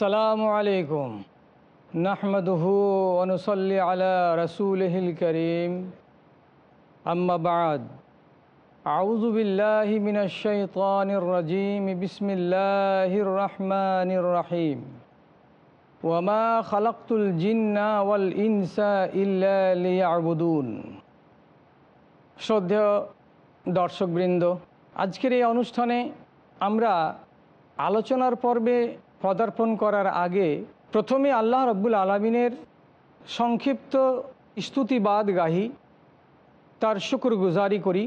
আসসালামু আলাইকুম। নাহমদহু অনুসল্লি আলা রসুলহিল করিম। আম্মা বাদ। আউযু বিল্লাহি মিনাশ শাইতানির রাজিম। বিসমিল্লাহির রহমানির রহিম। ওয়ামা খালাকতুল জিন্না ওয়াল ইনসা ইল্লা লিয়াবুদুন। শ্রদ্ধেয় দর্শকবৃন্দ, আজকের এই অনুষ্ঠানে আমরা আলোচনার পর্বে পদার্পণ করার আগে প্রথমে আল্লাহ রব্বুল আলমিনের সংক্ষিপ্ত স্তুতিবাদ গাহি তার শুক্র গুজারি করি।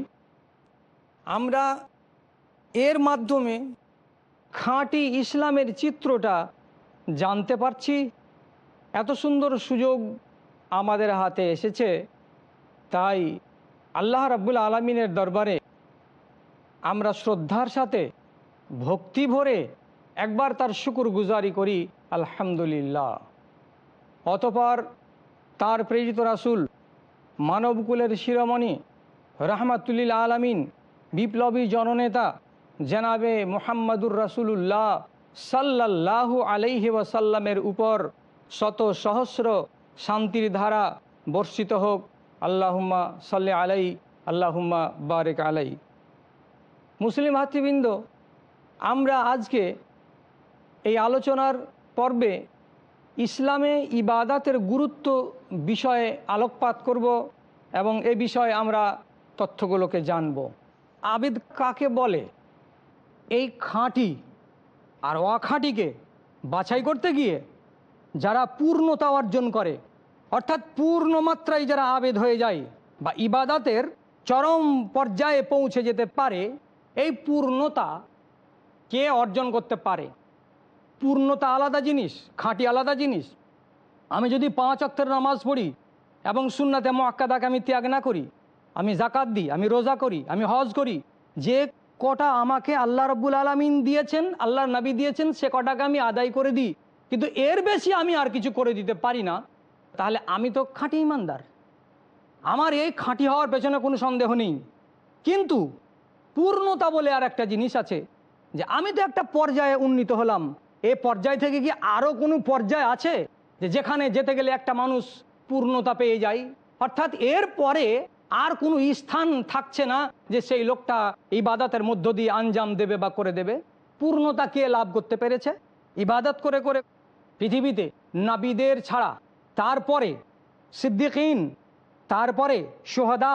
আমরা এর মাধ্যমে খাঁটি ইসলামের চিত্রটা জানতে পারছি। এত সুন্দর সুযোগ আমাদের হাতে এসেছে। তাই আল্লাহ রাব্বুল আলমিনের দরবারে আমরা শ্রদ্ধার সাথে ভক্তি ভরে একবার তার শুকুর গুজারি করি, আলহামদুলিল্লাহ। অতপর তার প্রেরিত রাসুল মানবকুলের শিরোমণি, রহমাতুল্লিল আলমিন, বিপ্লবী জননেতা জেনাবে মোহাম্মদুর রাসুলুল্লাহ সাল্লাল্লাহু আলাইহি ওয়াসাল্লামের উপর শত সহস্র শান্তির ধারা বর্ষিত হোক। আল্লাহুম্মা সাল্লে আলাই আল্লাহুম্মা বারেক আলাই মুসলিম হাতিবৃন্দ, আমরা আজকে এই আলোচনার পর্বে ইসলামে ইবাদাতের গুরুত্ব বিষয়ে আলোকপাত করব এবং এ বিষয়ে আমরা তথ্যগুলোকে জানব। আবিদ কাকে বলে? এই খাঁটি আর অখাঁটিকে বাছাই করতে গিয়ে যারা পূর্ণতা অর্জন করে, অর্থাৎ পূর্ণ মাত্রায় যারা আবেদ হয়ে যায় বা ইবাদাতের চরম পর্যায়ে পৌঁছে যেতে পারে, এই পূর্ণতা কে অর্জন করতে পারে? পূর্ণতা আলাদা জিনিস, খাঁটি আলাদা জিনিস। আমি যদি পাঁচ অক্ষের নামাজ পড়ি এবং সুন্নাতে মোয়াক্কাদাকে আমি ত্যাগ না করি, আমি জাকাত দিই, আমি রোজা করি, আমি হজ করি, যে কটা আমাকে আল্লাহ রব্বুল আলমিন দিয়েছেন, আল্লাহর নবী দিয়েছেন, সে কটাকে আমি আদায় করে দিই। কিন্তু এর বেশি আমি আর কিছু করে দিতে পারি না। তাহলে আমি তো খাঁটি ইমানদার। আমার এই খাঁটি হওয়ার পেছনে কোনো সন্দেহ নেই। কিন্তু পূর্ণতা বলে আর একটা জিনিস আছে, যে আমি তো একটা পর্যায়ে উন্নীত হলাম। এ পর্যায় থেকে কি আরও কোনো পর্যায় আছে? যে যেখানে যেতে গেলে একটা মানুষ পূর্ণতা পেয়ে যায়। অর্থাৎ এর পরে আর কোনো স্থান থাকছে না যে সেই লোকটা ইবাদতের মধ্য দিয়ে আঞ্জাম দেবে বা করে দেবে। পূর্ণতা কে লাভ করতে পেরেছে? ইবাদত করে করে। পৃথিবীতে নাবিদের ছাড়া তারপরে সিদ্দিকিন, তারপরে সোহদা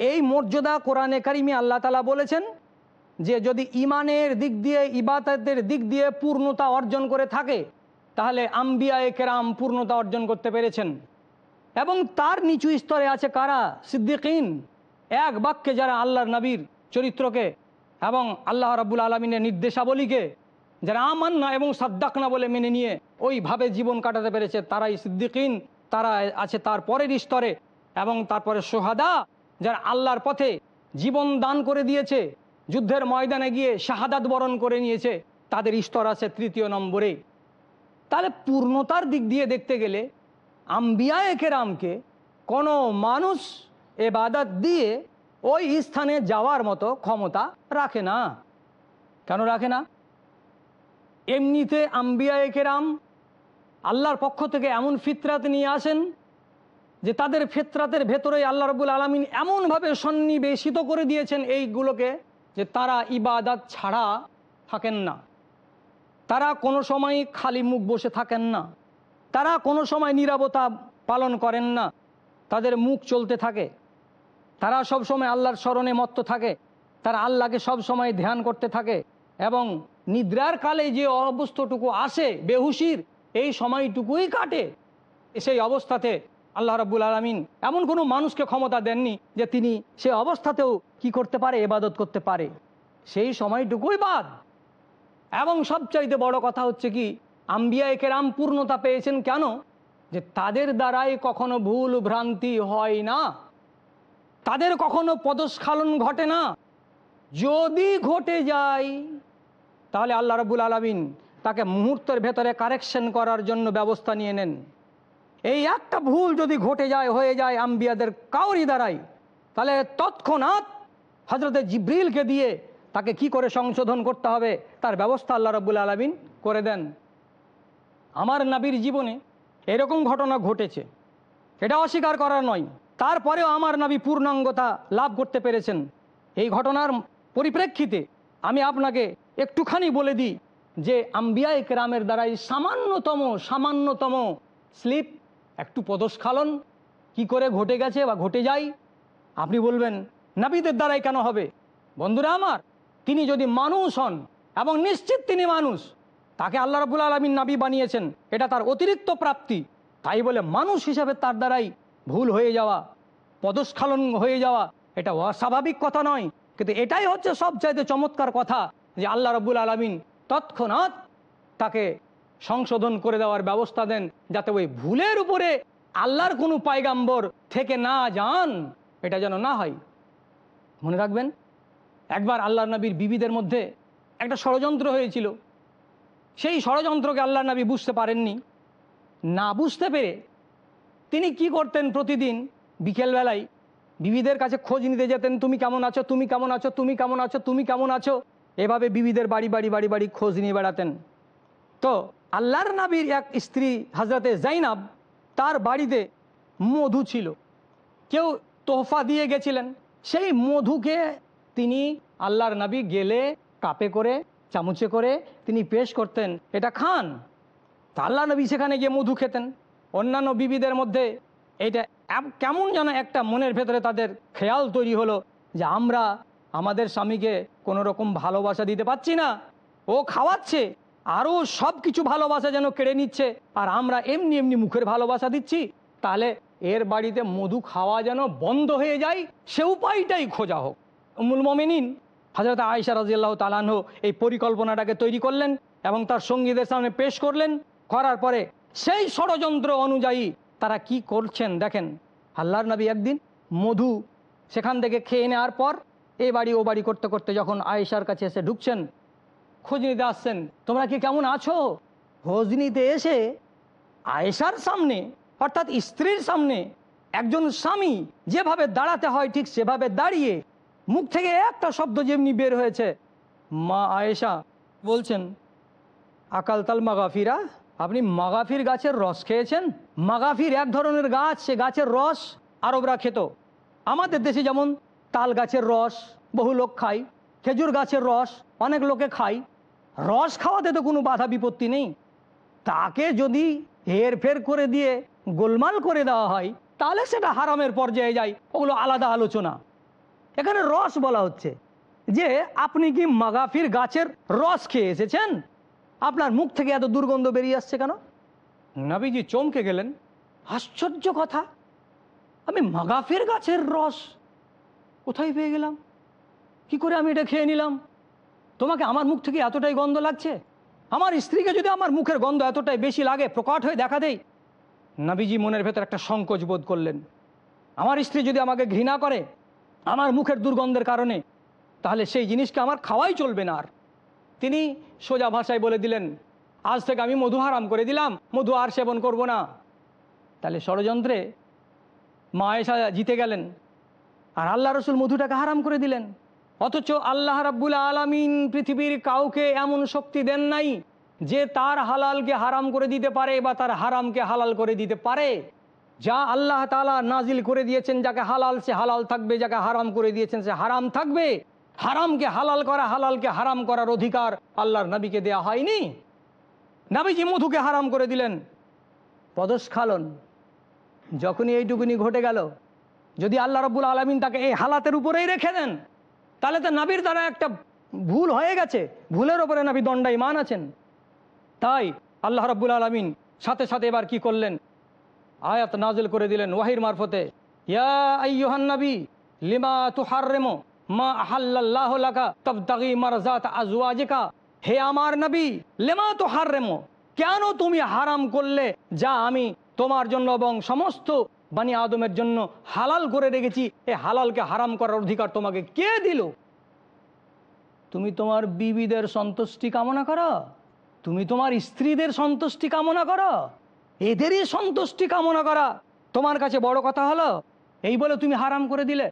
এই মর্যাদা কোরআনে কারিমি আল্লাহ তালা বলেছেন যে যদি ইমানের দিক দিয়ে, ইবাদতের দিক দিয়ে পূর্ণতা অর্জন করে থাকে, তাহলে আম্বিয়ায় কেরাম পূর্ণতা অর্জন করতে পেরেছেন। এবং তার নিচু স্তরে আছে কারা? সিদ্দিকিন। এক বাক্যে যারা আল্লাহর নবীর চরিত্রকে এবং আল্লাহ রাবুল আলমিনের নির্দেশাবলীকে যারা আমান্না এবং সাদ্দাকনা বলে মেনে নিয়ে ওইভাবে জীবন কাটাতে পেরেছে, তারাই সিদ্দিকিন, তারা আছে তার পরের স্তরে এবং তারপরে সোহাদা, যারা আল্লাহর পথে জীবন দান করে দিয়েছে। যুদ্ধের ময়দানে গিয়ে শাহাদাত বরণ করে নিয়েছে। তাদের স্তর আছে তৃতীয় নম্বরে। তাহলে পূর্ণতার দিক দিয়ে দেখতে গেলে আম্বিয়ায় কেরামকে কোনো মানুষ এবাদত দিয়ে ওই স্থানে যাওয়ার মতো ক্ষমতা রাখে না। কেন রাখে না? এমনিতে আম্বিয়ায় কেরাম আল্লাহর পক্ষ থেকে এমন ফিতরাত নিয়ে আসেন যে তাদের ফেতরাতের ভেতরে আল্লাহ রবুল আলমিন এমনভাবে সন্নিবেশিত করে দিয়েছেন এইগুলোকে। যে তারা ইবাদাত ছাড়া থাকেন না। তারা কোনো সময় খালি মুখ বসে থাকেন না। তারা কোনো সময় নিরাপত্তা পালন করেন না। তাদের মুখ চলতে থাকে। তারা সব সময় আল্লাহর স্মরণে মত্ত থাকে। তারা আল্লাহকে সব সময় ধ্যান করতে থাকে এবং নিদ্রার কালে যে অবস্থাটুকু আসে, বেহুশির, এই সময়টুকুই কাটে। সেই অবস্থাতে আল্লাহ রাব্বুল আলমিন এমন কোনো মানুষকে ক্ষমতা দেননি যে তিনি সে অবস্থাতেও কি করতে পারে এবাদত করতে পারে। সেই সময়টুকুই বাদ। এবং সবচাইতে বড় কথা হচ্ছে কি আম্বিয়া কেরাম পূর্ণতা পেয়েছেন কেন? যে তাদের দ্বারাই কখনো ভুল ভ্রান্তি হয় না। তাদের কখনো পদস্খালন ঘটে না। যদি ঘটে যায়, তাহলে আল্লাহ রবুল আলমিন তাকে মুহূর্তের ভেতরে কারেকশন করার জন্য ব্যবস্থা নিয়ে নেন। এই একটা ভুল যদি ঘটে যায়, হয়ে যায় আম্বিয়াদের কাউরি দ্বারাই, তাহলে তৎক্ষণাৎ হজরতে জিব্রিলকে দিয়ে তাকে কি করে সংশোধন করতে হবে, তার ব্যবস্থা আল্লাহ রবুল আলমিন করে দেন। আমার নাবির জীবনে এরকম ঘটনা ঘটেছে। এটা অস্বীকার করার নয়। তারপরেও আমার নাবি পূর্ণাঙ্গতা লাভ করতে পেরেছেন। এই ঘটনার পরিপ্রেক্ষিতে আমি আপনাকে একটুখানি বলে দিই যে আম্বিয়া একরামের দ্বারাই সামান্যতম সামান্যতম স্লিপ একটু পদস্খালন কি করে ঘটে গেছে বা ঘটে যায়? আপনি বলবেন, নাবিদের দ্বারাই কেন হবে? বন্ধুরা আমার, তিনি যদি মানুষ হন, এবং নিশ্চিত তিনি মানুষ, তাকে আল্লাহ রাবুল আলমিন নাবি বানিয়েছেন, এটা তার অতিরিক্ত প্রাপ্তি। তাই বলে মানুষ হিসাবে তার দ্বারাই ভুল হয়ে যাওয়া পদস্খলন হয়ে যাওয়া, এটা অস্বাভাবিক কথা নয়। কিন্তু এটাই হচ্ছে সবচাইতে চমৎকার কথা যে আল্লাহ রবুল আলমিন তৎক্ষণাৎ তাকে সংশোধন করে দেওয়ার ব্যবস্থা দেন, যাতে ওই ভুলের উপরে আল্লাহর কোনো পায়গাম্বর থেকে না যান, এটা যেন না হয়। মনে রাখবেন, একবার আল্লাহ নবীর বিবিদের মধ্যে একটা ষড়যন্ত্র হয়েছিল। সেই ষড়যন্ত্রকে আল্লাহ নবী বুঝতে পারেননি। না বুঝতে পেরে তিনি কি করতেন প্রতিদিন? বিকেলবেলায় বিবিদের কাছে খোঁজ নিতে যেতেন, তুমি কেমন আছো? তুমি কেমন আছো? তুমি কেমন আছো? তুমি কেমন আছো? এভাবে বিবিদের বাড়ি বাড়ি বাড়ি বাড়ি খোঁজ নিয়ে বেড়াতেন। তো আল্লাহর নাবির এক স্ত্রী হজরতে জাইনাব তার বাড়িতে মধু ছিল। কেউ তোহফা দিয়ে গেছিলেন। সেই মধুকে তিনি আল্লাহর নবী গেলে কাপে করে, চামচে করে তিনি পেশ করতেন। এটা খান। তা আল্লাহ নবী সেখানে গিয়ে মধু খেতেন। অন্যান্য বিবিদের মধ্যে এটা কেমন যেন একটা মনের ভেতরে তাদের খেয়াল তৈরি হলো যে আমরা আমাদের স্বামীকে কোনো রকম ভালোবাসা দিতে পারছি না। ও খাওয়াচ্ছে। আরও সব কিছু ভালোবাসা যেন কেড়ে নিচ্ছে। আর আমরা এমনি এমনি মুখের ভালোবাসা দিচ্ছি, তাহলে এর বাড়িতে মধু খাওয়া যেন বন্ধ হয়ে যায়, সে উপায়টাই খোঁজা হোক। উমুল মমিনিন হজরত আয়সা রাজিয়াল্লাহ তালাহ এই পরিকল্পনাটাকে তৈরি করলেন এবং তার সঙ্গীদের সামনে পেশ করলেন। করার পরে সেই ষড়যন্ত্র অনুযায়ী তারা কি করছেন দেখেন। আল্লাহর নবী একদিন মধু সেখান থেকে খেয়ে নেওয়ার পর এ বাড়ি ও বাড়ি করতে করতে যখন আয়েশার কাছে এসে ঢুকছেন খোঁজ নিতে আসছেন। তোমরা কি কেমন আছো? খোঁজ নিতে এসে আয়েশার সামনে, অর্থাৎ স্ত্রীর সামনে একজন স্বামী যেভাবে দাঁড়াতে হয় ঠিক সেভাবে দাঁড়িয়ে মুখ থেকে একটা শব্দ যেমনি বের হয়েছে, মা আয়েশা, বলছেন, আকাল তাল মাগাফিরা, আপনি মাগাফির গাছের রস খেয়েছেন? মাগাফির এক ধরনের গাছ, সে গাছের রস আরবরা খেত আমাদের দেশে যেমন তাল গাছের রস, বহু লোক খায়, খেজুর গাছের রস অনেক লোকে খায় রস খাওয়াতে তো কোনো বাধা বিপত্তি নেই। তাকে যদি হেরফের করে দিয়ে গোলমাল করে দেওয়া হয়, তাহলে সেটা হারামের পর্যায়ে যায়। ওগুলো আলাদা আলোচনা। এখানে রস বলা হচ্ছে যে, আপনি কি মাগাফির গাছের রস খেয়ে এসেছেন? আপনার মুখ থেকে এত দুর্গন্ধ বেরিয়ে আসছে কেন? নবীজি চমকে গেলেন। আশ্চর্য কথা। আমি মাগাফির গাছের রস কোথায় পেয়ে গেলাম? কি করে আমি এটা খেয়ে নিলাম? তোমাকে আমার মুখ থেকে এতটাই গন্ধ লাগছে? আমার স্ত্রীকে যদি আমার মুখের গন্ধ এতটাই বেশি লাগে, প্রকট হয়ে দেখা দেয় নাবিজি মনের ভেতর একটা সংকোচ বোধ করলেন। আমার স্ত্রী যদি আমাকে ঘৃণা করে, আমার মুখের দুর্গন্ধের কারণে, তাহলে সেই জিনিসকে আমার খাওয়াই চলবে না আর। তিনি সোজা ভাষায় বলে দিলেন, আজ থেকে আমি মধু হারাম করে দিলাম, মধু আর সেবন করব না। তাহলে ষড়যন্ত্রে মা এসা জিতে গেলেন, আর আল্লাহ রসুল মধুটাকে হারাম করে দিলেন। অথচ আল্লাহ রাব্বুল আলামিন পৃথিবীর কাউকে এমন শক্তি দেন নাই যে তার হালালকে হারাম করে দিতে পারে বা তার হারামকে হালাল করে দিতে পারে। যা আল্লাহ তালা নাজিল করে দিয়েছেন, যাকে হালাল সে হালাল থাকবে, যাকে হারাম করে দিয়েছেন সে হারাম থাকবে। হারামকে হালাল করা, হালালকে হারাম করার অধিকার আল্লাহর নবীকে দেয়া হয়নি। নাবিজি মধুকে হারাম করে দিলেন। পদস্খালন যখনই এইটুকুনি ঘটে গেল, যদি আল্লাহ রব্বুল আলমিন তাকে এই হালাতের উপরেই রেখে দেন তাহলে তো নাবির দ্বারা একটা ভুল হয়ে গেছে। ভুলের ওপরে নাবি দণ্ডায়মান আছেন। তাই আল্লাহ রব্বুল আলমিন সাথে সাথে এবার কি করলেন? আয়াত নাজিল করে দিলেন ওয়াহির মারফতে। তুহাররিমু মা লাকা হে আমার নবী তুহাররিমু, কেন তুমি হারাম করলে? যা আমি তোমার জন্য এবং সমস্ত বানি আদমের জন্য হালাল করে রেখেছি, এ হালালকে হারাম করার অধিকার তোমাকে কে দিল? তুমি তোমার বিবিদের সন্তুষ্টি কামনা করো? তুমি তোমার স্ত্রীদের সন্তুষ্টি কামনা করো? এদেরই সন্তুষ্টি কামনা করা। তোমার কাছে বড় কথা হলো, এই বলে তুমি হারাম করে দিলে।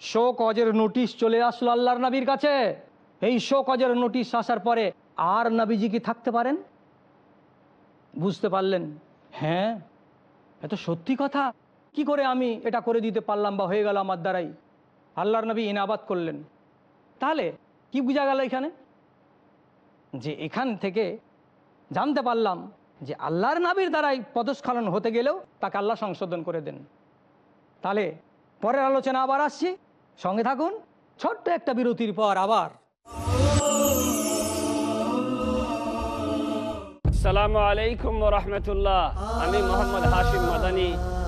শো কজের নোটিশ চলে আসলো আল্লাহর নবীর কাছে। এই শো কজের নোটিশ আসার পরে আর নবীজি কি থাকতে পারেন? বুঝতে পারলেন। হ্যাঁ এত সত্যি কথা। কি করে আমি এটা করে দিতে পারলাম বা হয়ে গেল আমার দ্বারাই? আল্লাহর নবী ইনাবাদ করলেন। তাহলে কি বোঝা গেল এখানে? যে এখান থেকে জানতে পারলাম যে আল্লাহর নাবির দ্বারাই পদস্খলন হতে গেলেও তাকে আল্লাহ সংশোধন করে দেন। তাহলে পরের আলোচনা আবার আসছি। সঙ্গে থাকুন। ছোট্ট একটা বিরতির পর আবার। আসসালামু আলাইকুম রহমতুল্লাহ। আমি মোহাম্মদ হাশিম মাদানি।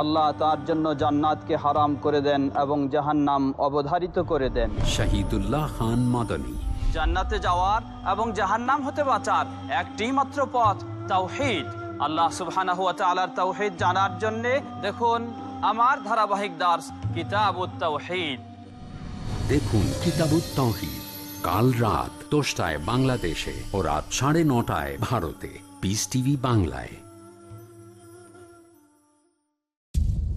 আল্লাহ তার জন্য জান্নাতকে হারাম করে দেন এবং জাহান্নাম অবধারিত করে দেন। শহীদুল্লাহ খান মাদানী। জান্নাতে যাওয়ার এবং জাহান্নাম হতে বাঁচার একটি মাত্র পথ তাওহিদ। আল্লাহ সুবহানাহু ওয়া তাআলার তাওহিদ জানার জন্য দেখুন আমার ধারাবাহিক দার্স কিতাবুত তাওহিদ। দেখুন কিতাবুত তৌহিদ কাল রাত দশটায় বাংলাদেশে ও রাত সাড়ে নটায় ভারতে। পিস টিভি বাংলায়।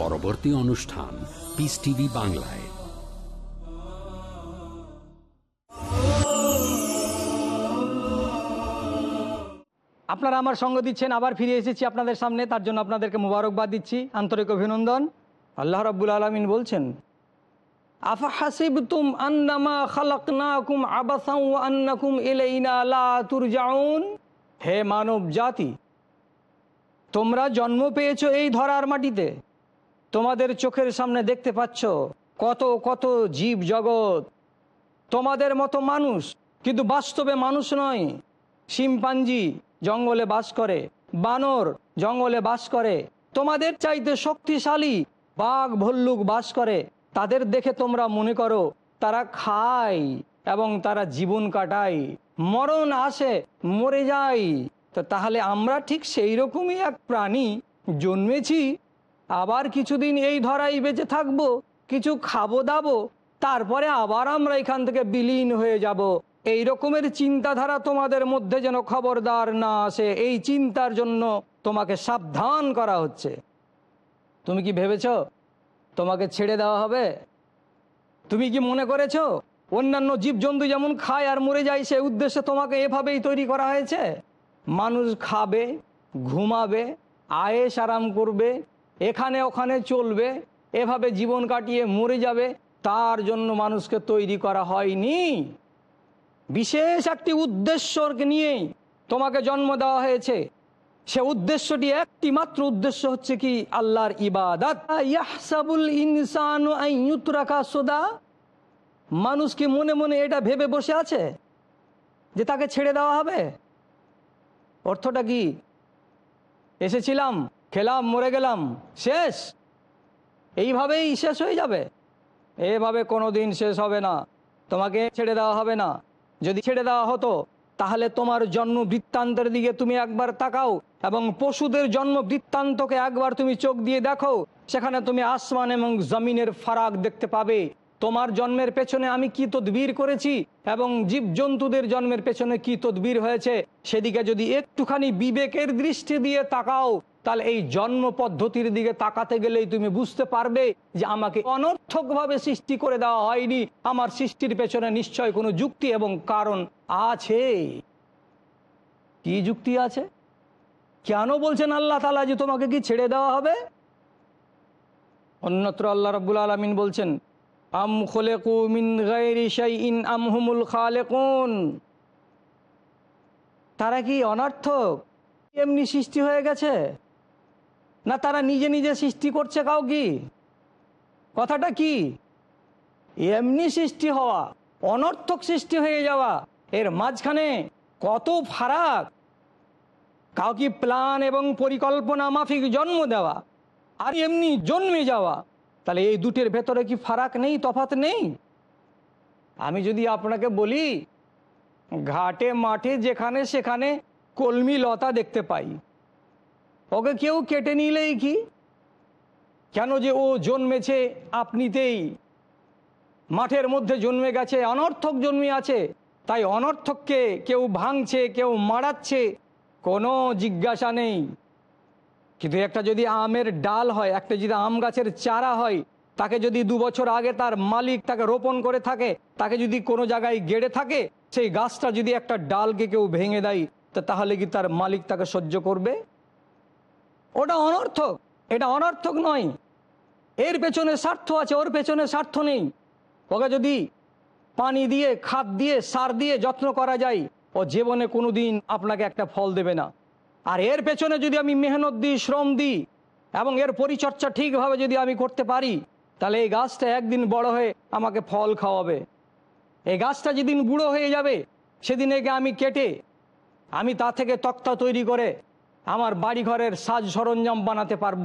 পরবর্তী অনুষ্ঠান পিস টিভি বাংলায়। আপনারা আমার সঙ্গ দিচ্ছেন, আবার ফিরে এসেছি আপনাদের সামনে, তার জন্য আপনাদেরকে মুবারকবাদ দিচ্ছি। আন্তরিক অভিনন্দন। আল্লাহ রাব্বুল আলমিন বলছেন হে মানব জাতি তোমরা জন্ম পেয়েছ এই ধরার মাটিতে। তোমাদের চোখের সামনে দেখতে পাচ্ছ? কত কত জীব জগৎ। তোমাদের মতো মানুষ, কিন্তু বাস্তবে মানুষ নয়। শিম্পাঞ্জি জঙ্গলে বাস করে, বানর জঙ্গলে বাস করে। তোমাদের চাইতে শক্তিশালী বাঘ, ভল্লুক বাস করে। তাদের দেখে তোমরা মনে করো, তারা খায় এবং তারা জীবন কাটায়। মরণ আসে, মরে যায়। তো তাহলে আমরা ঠিক সেই রকমই এক প্রাণী জন্মেছি আবার কিছুদিন এই ধরাই বেঁচে থাকব, কিছু খাব দাবো, তারপরে আবার আমরা এখান থেকে বিলীন হয়ে যাব। এই রকমের চিন্তাধারা তোমাদের মধ্যে যেন খবরদার না আসে, এই চিন্তার জন্য তোমাকে সাবধান করা হচ্ছে। তুমি কি ভেবেছ তোমাকে ছেড়ে দেওয়া হবে? তুমি কি মনে করেছ অন্যান্য জীবজন্তু যেমন খায় আর মরে যায়, সে উদ্দেশ্যে তোমাকে এভাবেই তৈরি করা হয়েছে? মানুষ খাবে, ঘুমাবে, আয়েস আরাম করবে এখানে ওখানে চলবে, এভাবে জীবন কাটিয়ে মরে যাবে, তার জন্য মানুষকে তৈরি করা হয়নি। বিশেষ একটি উদ্দেশ্যকে নিয়েই তোমাকে জন্ম দেওয়া হয়েছে। সে উদ্দেশ্যটি একটি মাত্র উদ্দেশ্য হচ্ছে কি? আল্লাহর ইবাদত। ইনসানু সুদা। মানুষ কি মনে মনে এটা ভেবে বসে আছে যে তাকে ছেড়ে দেওয়া হবে? অর্থটা কি? এসেছিলাম। খেলাম, মরে গেলাম, শেষ। এইভাবেই শেষ হয়ে যাবে। এভাবে কোনো দিন শেষ হবে না। তোমাকে ছেড়ে দেওয়া হবে না। যদি ছেড়ে দেওয়া হতো, তাহলে তোমার জন্ম বৃত্তান্তের দিকে তুমি একবার তাকাও এবং পশুদের জন্ম বৃত্তান্তকে একবার তুমি চোখ দিয়ে দেখো। সেখানে তুমি আসমান এবং জমিনের ফারাক দেখতে পাবে। তোমার জন্মের পেছনে আমি কি তদবির করেছি এবং জীবজন্তুদের জন্মের পেছনে কি তদবির হয়েছে? সেদিকে যদি একটুখানি বিবেকের দৃষ্টি দিয়ে তাকাও তাহলে এই জন্ম পদ্ধতির দিকে তাকাতে গেলেই তুমি বুঝতে পারবে যে আমাকে অনর্থকভাবে সৃষ্টি করে দেওয়া হয়নি। আমার সৃষ্টির পেছনে নিশ্চয় কোনো যুক্তি এবং কারণ আছে। কি যুক্তি আছে? কেন বলছেন আল্লাহ তালা যে তোমাকে কি ছেড়ে দেওয়া হবে? অন্যত্র আল্লাহ রব্বুল আলমিন বলছেন, আম খোলেকু মিন শাইইন আম তারা কি অনর্থক? এমনি সৃষ্টি হয়ে গেছে? না তারা নিজে নিজে সৃষ্টি করছে কাউ কি কথাটা কি? এমনি সৃষ্টি হওয়া, অনর্থক সৃষ্টি হয়ে যাওয়া, এর মাঝখানে কত ফারাক? কাউ কি প্ল্যান এবং পরিকল্পনা মাফিক জন্ম দেওয়া আর এমনি জন্মে যাওয়া, তাহলে এই দুটের ভেতরে কি ফারাক নেই, তফাত নেই? আমি যদি আপনাকে বলি, ঘাটে, মাঠে, যেখানে, সেখানে কলমি লতা দেখতে পাই। ওকে কেউ কেটে নিলেই কি? কেন যে ও জন্মেছে আপনিতেই? মাঠের মধ্যে জন্মে গেছে, অনর্থক জন্মে আছে। তাই অনর্থককে কেউ ভাঙছে, কেউ মারাচ্ছে, কোনো জিজ্ঞাসা নেই। কিন্তু একটা যদি আমের ডাল হয়, একটা যদি আম গাছের চারা হয়, তাকে যদি দু বছর আগে তার মালিক তাকে রোপণ করে থাকে, তাকে যদি কোনো জায়গায় গেড়ে থাকে, সেই গাছটা যদি একটা ডালকে কেউ ভেঙে দেয় তাহলে কি তার মালিক তাকে সহ্য করবে? ওটা অনর্থক। এটা অনর্থক নয়। এর পেছনে স্বার্থ আছে, ওর পেছনে স্বার্থ নেই। ওকে যদি পানি দিয়ে, খাদ দিয়ে, সার দিয়ে যত্ন করা যায়, ও জীবনে কোনো দিন আপনাকে একটা ফল দেবে না। আর এর পেছনে যদি আমি মেহনত দিই, শ্রম দিই, এবং এর পরিচর্যা ঠিকভাবে যদি আমি করতে পারি, তাহলে এই গাছটা একদিন বড় হয়ে আমাকে ফল খাওয়াবে। এই গাছটা যেদিন বুড়ো হয়ে যাবে, সেদিন একে আমি কেটে, আমি তা থেকে তক্তা তৈরি করে আমার বাড়ি ঘরের সাজ সরঞ্জাম বানাতে পারব।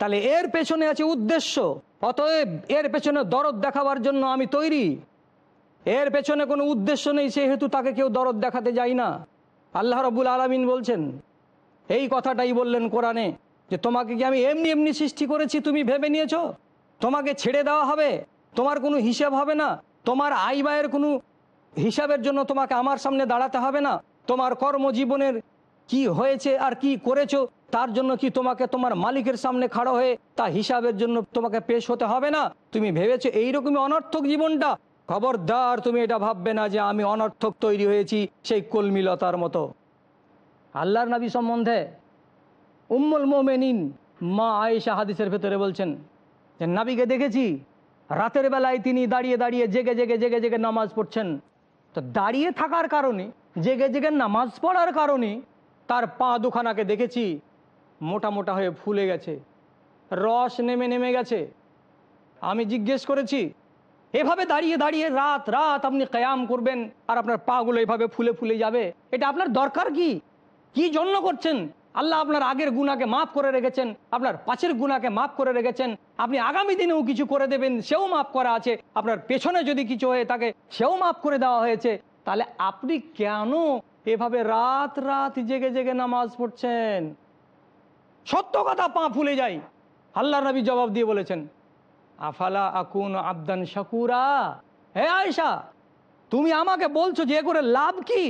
তাহলে এর পেছনে আছে উদ্দেশ্য। অতএব এর পেছনে দরদ দেখাবার জন্য আমি তৈরি। এর পেছনে কোনো উদ্দেশ্য নেই, সেহেতু তাকে কেউ দরদ দেখাতে যায় না। আল্লাহ রবুল আলমিন বলছেন, এই কথাটাই বললেন কোরআনে, যে তোমাকে কি আমি এমনি এমনি সৃষ্টি করেছি তুমি ভেবে নিয়েছো? তোমাকে ছেড়ে দেওয়া হবে, তোমার কোনো হিসাব হবে না, তোমার আয় ব্যয়ের কোনো হিসাবের জন্য তোমাকে আমার সামনে দাঁড়াতে হবে না, তোমার কর্মজীবনের কি হয়েছে আর কি করেছ? তার জন্য কি তোমাকে তোমার মালিকের সামনে খাড়া হয়ে তা হিসাবের জন্য তোমাকে পেশ হতে হবে না? তুমি ভেবেছো এইরকমই অনর্থক জীবনটা? খবরদার, তুমি এটা ভাববে না যে আমি অনর্থক তৈরি হয়েছি সেই কলমিলতার মতো। আল্লাহর নবী সম্বন্ধে উম্মুল মোমেনিন মা আয়েশা হাদিসের ভেতরে বলছেন যে, নাবিকে দেখেছি, রাতের বেলায় তিনি দাঁড়িয়ে দাঁড়িয়ে জেগে জেগে জেগে জেগে নামাজ পড়ছেন। তো দাঁড়িয়ে থাকার কারণে, জেগে জেগে নামাজ পড়ার কারণে তার পা দুখানাকে দেখেছি, মোটা মোটা হয়ে ফুলে গেছে, রস নেমে নেমে গেছে। আমি জিজ্ঞেস করেছি, এভাবে দাঁড়িয়ে দাঁড়িয়ে রাত রাত আপনি কয়াম করবেন আর আপনার পাগুলো এভাবে ফুলে ফুলে যাবে? এটা আপনার দরকার কি? কি জন্য করছেন? আল্লাহ আপনার আগের গুণাকে মাফ করে রেখেছেন, আপনার পাশের গুণাকে মাফ করে রেখেছেন। আপনি আগামী দিনেও কিছু করে দেবেন, সেও মাফ করা আছে। আপনার পেছনে যদি কিছু হয়ে থাকে, সেও মাফ করে দেওয়া হয়েছে। তাহলে আপনি কেন এভাবে রাত রাত জেগে জেগে নামাজ পড়ছেন। সত্য কথা পা ফুলে যাই আল্লাহ নবী জবাব দিয়ে বলেছেন, আফালা আকুন আবদান শাকুরা? হে আয়সা তুমি আমাকে বলছো যে করে লাভ কি?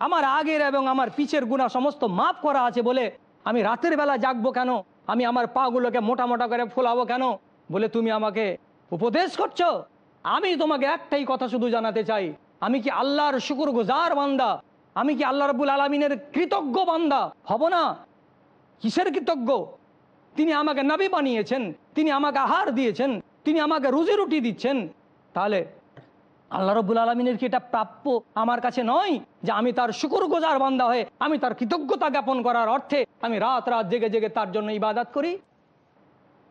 আমার আগের এবং আমার পিছের গুণা সমস্ত মাফ করা আছে বলে আমি রাতের বেলা জাগবো কেন? আমি আমার পাগুলোকে মোটা মোটা করে ফোলাবো কেন? বলে তুমি আমাকে উপদেশ করছ? আমি তোমাকে একটাই কথা শুধু জানাতে চাই। আমি কি আল্লাহর শুকুর গুজার বান্দা? আমি কি আল্লাহ রবুল আলমিনের কৃতজ্ঞ বান্দা? হব না। কিসের কৃতজ্ঞ? তিনি আমাকে নাবি বানিয়েছেন, তিনি আমাকে আহার দিয়েছেন, তিনি আমাকে রুজি রুটি দিচ্ছেন। তাহলে আল্লাহ রব্বুল আলমিনের কি এটা প্রাপ্য? আমার কাছে নয় যে আমি তার শুকুর গোজার বান্দা হয়ে, আমি তার কৃতজ্ঞতা জ্ঞাপন করার অর্থে আমি রাত রাত জেগে জেগে তার জন্য ইবাদত করি?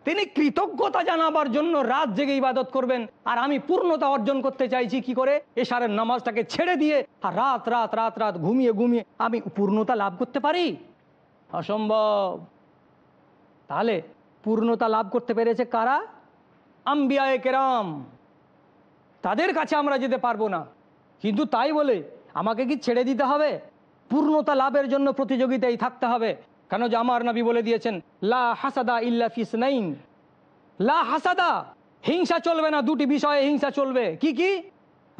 তিনি কৃতজ্ঞতা জানাবার জন্য রাত জেগে ইবাদত করবেন। আর আমি পূর্ণতা অর্জন করতে চাইছি কি করে? এশারের নামাজটাকে ছেড়ে দিয়ে আর রাত রাত রাত রাত ঘুমিয়ে ঘুমিয়ে আমি পূর্ণতা লাভ করতে পারি? অসম্ভব। তাহলে পূর্ণতা লাভ করতে পেরেছে কারা? আম্বিয়ায় কেরাম। তাদের কাছে আমরা যেতে পারব না। কিন্তু তাই বলে আমাকে কি ছেড়ে দিতে হবে? পূর্ণতা লাভের জন্য প্রতিযোগিতায় থাকতে হবে। কেন যে আমার নবী বলে দিয়েছেন, লা হাসাদা ইল্লা ফিসনাইন লা হাসাদা, হিংসা চলবে না, দুটি বিষয়ে হিংসা চলবে। কি কি?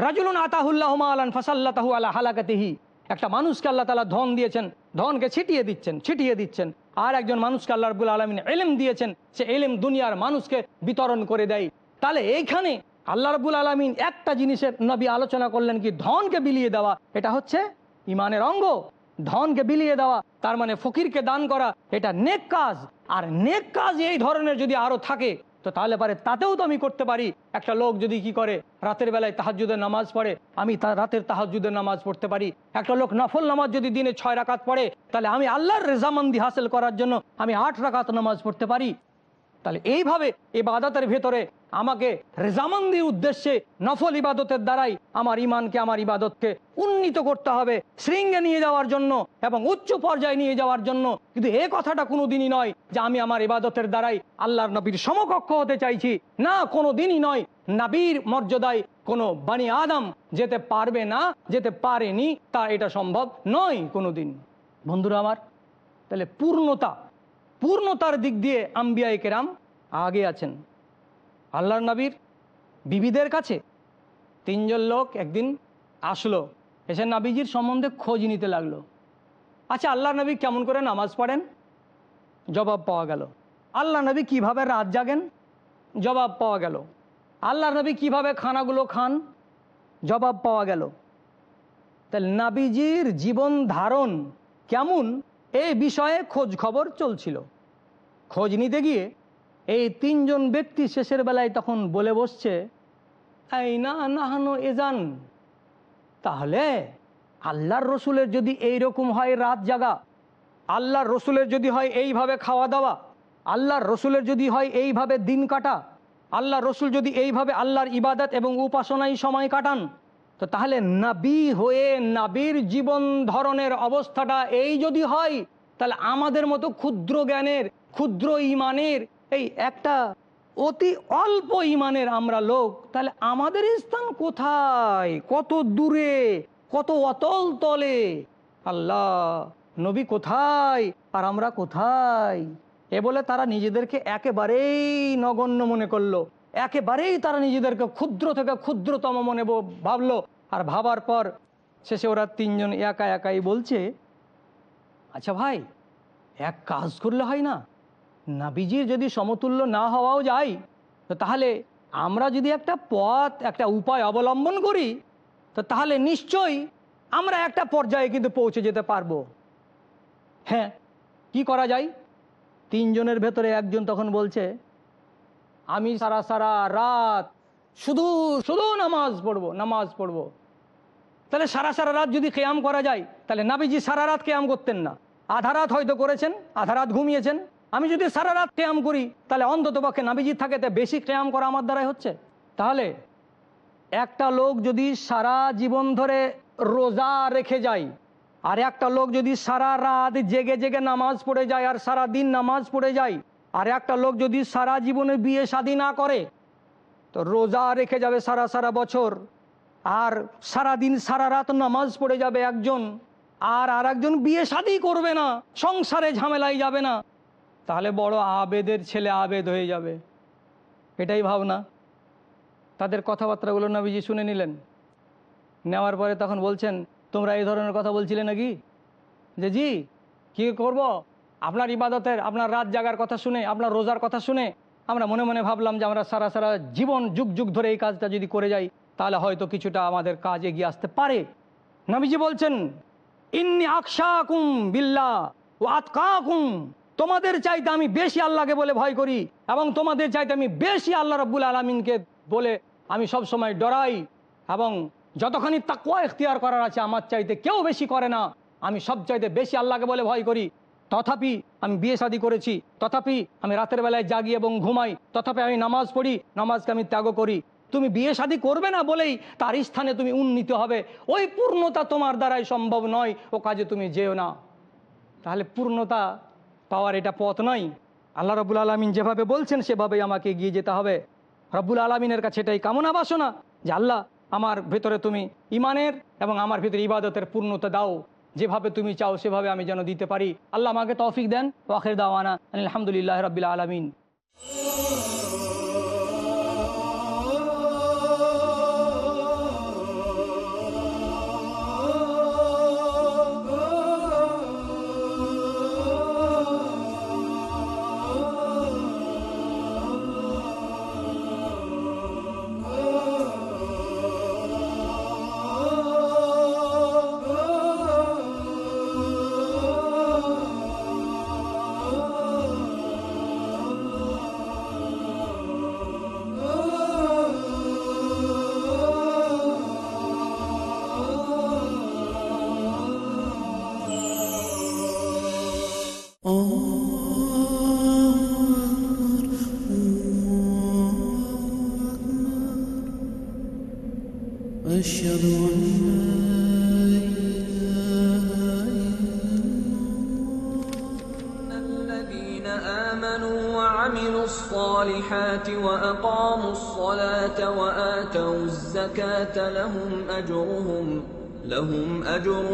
রাজুলুন আতাহুল্লাহ আলান ফাসাল্লাতাহু আলা হালাকাতিহি। একটা মানুষকে আল্লাহ তালা ধন দিয়েছেন, ধনকে ছিটিয়ে দিচ্ছেন ছিটিয়ে দিচ্ছেন। আর একজন মানুষকে আল্লাহ রবুল আলমিন এলেম দিয়েছেন, সে এলেম দুনিয়ার মানুষকে বিতরণ করে দেয়। তাহলে এইখানে আল্লাহ রবুল আলমিন একটা জিনিসের নবী আলোচনা করলেন কি, ধনকে বিলিয়ে দেওয়া। এটা হচ্ছে ইমানের অঙ্গ। ধনকে বিলিয়ে দেওয়া, তার মানে ফকিরকে দান করা, এটা নেক কাজ। আর নেক কাজ এই ধরনের যদি আরও থাকে, তো তাহলে পারে তাতেও তো আমি করতে পারি। একটা লোক যদি কি করে, রাতের বেলায় তাহাজুদের নামাজ পড়ে, আমি তা রাতের তাহাজুদের নামাজ পড়তে পারি। একটা লোক নফল নামাজ যদি দিনে ছয় রাকাত পড়ে, তাহলে আমি আল্লাহর রেজামন্দি হাসিল করার জন্য আমি আট রাকাত নামাজ পড়তে পারি। তাহলে এইভাবে ইবাদতের ভেতরে আমাকে রেজামন্দির উদ্দেশ্যে নফল ইবাদতের দ্বারাই আমার ইমানকে আমার ইবাদতকে উন্নীত করতে হবে, শৃঙ্গে নিয়ে যাওয়ার জন্য এবং উচ্চ পর্যায়ে নিয়ে যাওয়ার জন্য। কিন্তু এ কথাটা কোনো দিনই নয় যে আমি আমার ইবাদতের দ্বারাই আল্লাহর নবীর সমকক্ষ হতে চাইছি। না কোনো দিনই নয়। নাবির মর্যাদায় কোনো বানি আদম যেতে পারবে না, যেতে পারেনি, তা এটা সম্ভব নয় কোনো দিন বন্ধুরা আমার, তাহলে পূর্ণতা পূর্ণতার দিক দিয়ে আম্বিয়া কেরাম আগে আছেন। আল্লাহর নবীর বিবিদের কাছে তিনজন লোক একদিন আসলো, এসে নাবিজির সম্বন্ধে খোঁজ নিতে লাগল। আচ্ছা আল্লাহ নবী কেমন করে নামাজ পড়েন? জবাব পাওয়া গেল আল্লাহ নবী কীভাবে রাত জাগেন? জবাব পাওয়া গেল আল্লাহ নবী কীভাবে খানাগুলো খান? জবাব পাওয়া গেল, তাহলে নাবিজির জীবন ধারণ কেমন? এই বিষয়ে খোঁজ খবর চলছিল। খোঁজ নিতে গিয়ে এই তিনজন ব্যক্তি শেষের বেলায় তখন বলে বসছে, এই না, নাহানো এজান, তাহলে আল্লাহর রসুলের যদি এই রকম হয় রাত জাগা, আল্লাহর রসুলের যদি হয় এইভাবে খাওয়া দাওয়া, আল্লাহর রসুলের যদি হয় এইভাবে দিন কাটা, আল্লাহর রসুল যদি এইভাবে আল্লাহর ইবাদত এবং উপাসনায় সময় কাটান তো তাহলে নাবি হয়ে নাবির জীবন ধরনের অবস্থাটা এই যদি হয়, তাহলে আমাদের মতো ক্ষুদ্র জ্ঞানের, ক্ষুদ্র ইমানের, এই একটা অতি অল্প ইমানের আমরা লোক, তাহলে আমাদের স্থান কোথায়? কত দূরে? কত অতল তলে? আল্লাহ, নবী কোথায়? আর আমরা কোথায়? এ বলে তারা নিজেদেরকে একেবারেই নগণ্য মনে করল। একেবারেই তারা নিজেদেরকে ক্ষুদ্র থেকে ক্ষুদ্রতম মনে ভাবলো। আর ভাবার পর শেষে ওরা তিনজন একা একাই বলছে আচ্ছা ভাই, এক কাজ করলে হয় না। নাবিজির যদি সমতুল্য না হওয়াও যায়, তো তাহলে আমরা যদি একটা পথ, একটা উপায় অবলম্বন করি, তো তাহলে নিশ্চয়ই আমরা একটা পর্যায়ে কিন্তু পৌঁছে যেতে পারব। হ্যাঁ কি করা যায়? তিনজনের ভেতরে একজন তখন বলছে আমি সারা সারা রাত শুধু শুধু নামাজ পড়ব নামাজ পড়ব। তাহলে সারা সারা রাত যদি কেয়াম করা যায়, তাহলে নাবিজি সারা রাত কেয়াম করতেন না। আধা রাত হয়তো করেছেন, আধা রাত ঘুমিয়েছেন। আমি যদি সারা রাত কেয়াম করি, তাহলে অন্তত পক্ষে নাবিজি থাকে তা বেশি কেয়াম করা আমার দ্বারাই হচ্ছে। তাহলে একটা লোক যদি সারা জীবন ধরে রোজা রেখে যায়, আর একটা লোক যদি সারা রাত জেগে জেগে নামাজ পড়ে যায়, আর সারা দিন নামাজ পড়ে যায় আর একটা লোক যদি সারা জীবনে বিয়ে শাদী না করে, তো রোজা রেখে যাবে সারা সারা বছর। আর সারা দিন সারা রাত নামাজ পড়ে যাবে একজন। আর আর একজন বিয়ে শাদী করবে না, সংসারে ঝামেলায় যাবে না। তাহলে বড় আবেদের ছেলে আবেদ হয়ে যাবে। এটাই ভাবনা। তাদের কথাবার্তাগুলো নবীজি শুনে নিলেন। নেওয়ার পরে তখন বলছেন, তোমরা এই ধরনের কথা বলছিলে নাকি? যে জি, কি করব? আপনার ইবাদতের, আপনার রাত জাগার কথা শুনে, আপনার রোজার কথা শুনে আমরা মনে মনে ভাবলাম যে আমরা সারা সারা জীবন যুগ যুগ ধরে এই কাজটা যদি করে যাই, তাহলে হয়তো কিছুটা আমাদের কাজ এগিয়ে আসতে পারে। নবীজি বলছেন, ইন্নি আকশাকুম বিল্লাহ ও আতকাকুম। তোমাদের চাইতে আমি বেশি আল্লাহকে বলে ভয় করি এবং তোমাদের চাইতে আমি বেশি আল্লাহ রব্বুল আলমিনকে বলে আমি সব সময় ডরাই এবং যতখানি তাকুয়া এখতিয়ার করার আছে আমার চাইতে কেউ বেশি করে না। আমি সব চাইতে বেশি আল্লাহকে বলে ভয় করি। তথাপি আমি বিয়ে শাদী করেছি, তথাপি আমি রাতের বেলায় জাগি এবং ঘুমাই, তথাপি আমি নামাজ পড়ি, নামাজকে আমি ত্যাগ করি। তুমি বিয়ে শাদী করবে না বলেই তার স্থানে তুমি উন্নীত হবে। ওই পূর্ণতা তোমার দ্বারাই সম্ভব নয়, ও কাজে তুমি যেও না। তাহলে পূর্ণতা পাওয়ার এটা পথ নয়। আল্লাহ রবুল আলমিন যেভাবে বলছেন, সেভাবেই আমাকে এগিয়ে যেতে হবে। রব্বুল আলমিনের কাছে এটাই কামনা বাসনা যে, আল্লাহ, আমার ভেতরে তুমি ইমানের এবং আমার ভেতরে ইবাদতের পূর্ণতা দাও। যেভাবে তুমি চাও, সেভাবে আমি যেন দিতে পারি। আল্লাহ আমাকে তৌফিক দেন। ওয়াখের দাওয়ানা। আলহামদুলিল্লাহ রবিল আলমিন।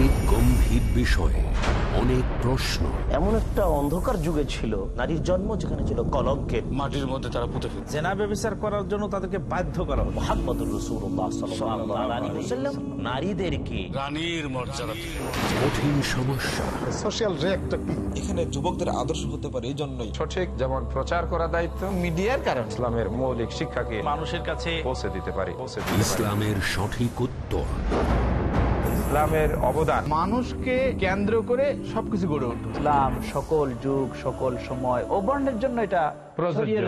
অনেক গম্ভীর বিষয়ে অনেক প্রশ্ন। এমন একটা অন্ধকার যুগে ছিল নারীর জন্ম যেখানে ছিল কলঙ্কের মাটির মধ্যে তারা পুঁতে ফেলত। জেনা ব্যবচার করার জন্য তাদেরকে বাধ্য করা হলো। মোহাম্মদুর রসুল্লাহ সাল্লাল্লাহু আলাইহি ওয়াসাল্লাম। নারীদেরকে রানীর মর্যাদা কঠিন সমস্যা। সোশ্যাল রিয়েক্টটা কি? এখানে যুবকদের আদর্শ হতে পারে এই জন্যই সঠিক যেমন প্রচার করা দায়িত্ব মিডিয়ার কারণ ইসলামের মৌলিক শিক্ষাকে মানুষের কাছে পৌঁছে দিতে পারে। ইসলামের সঠিক উত্তর। ইসলামের অবদান। মানুষকে কেন্দ্র করে সবকিছু গড়ে উঠল। ইসলাম সকল যুগ সকল সময় ও বর্ণের জন্য এটা প্রযোজ্য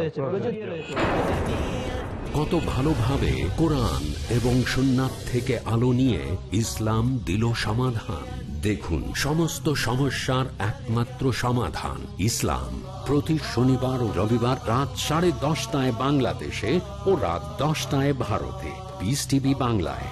কত ভালোভাবে কোরআন এবং সুন্নাত থেকে আলো নিয়ে ইসলাম দিল সমাধান। দেখুন সমস্ত সমস্যার একমাত্র সমাধান ইসলাম। প্রতি শনিবার ও রবিবার রাত সাড়ে দশটায় বাংলাদেশে ও রাত দশটায় ভারতে। পিস টিভি বাংলায়।